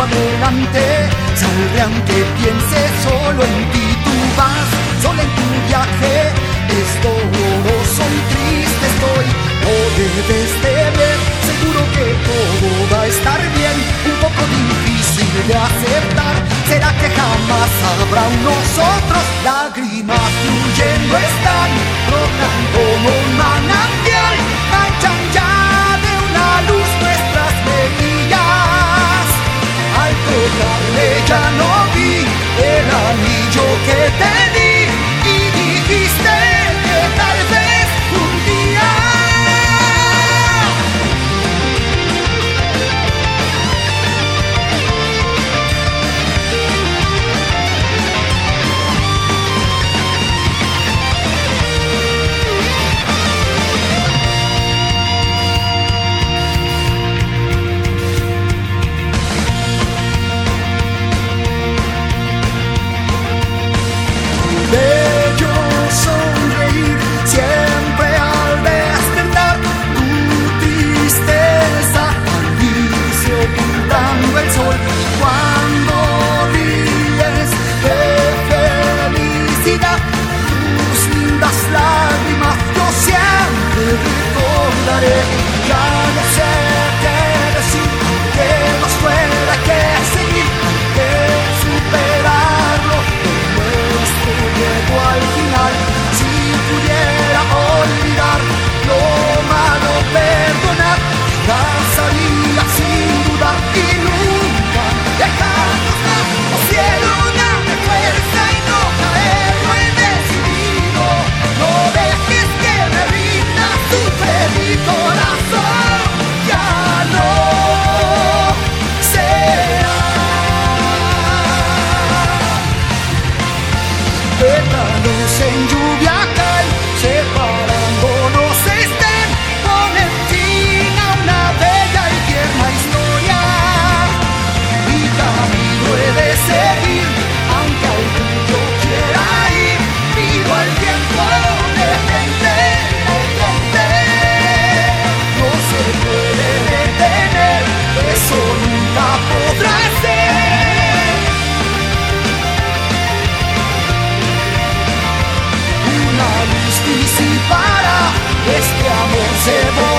adelante. Saldré aunque piense solo en ti, tú vas solo en tu viaje. Es doloroso y triste estoy, no debes de ver. Seguro que todo va a estar bien, un poco difícil de aceptar. Será que jamás habrá un nosotros lágrimas. Gotta en lluvia. você.